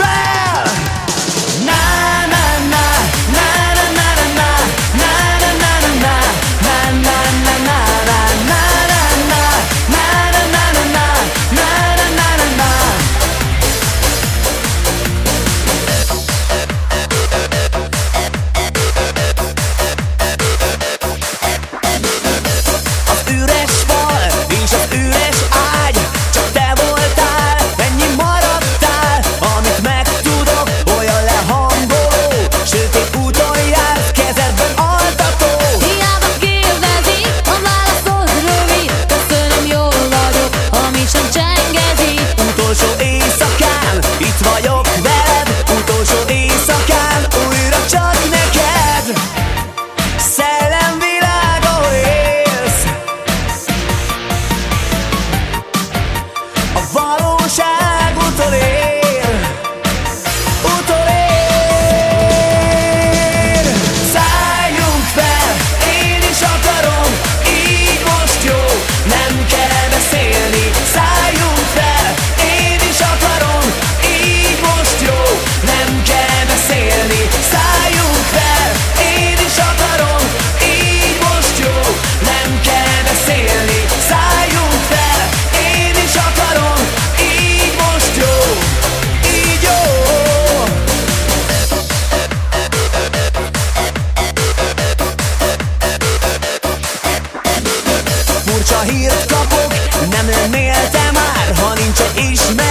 Furcsa hírt kapok,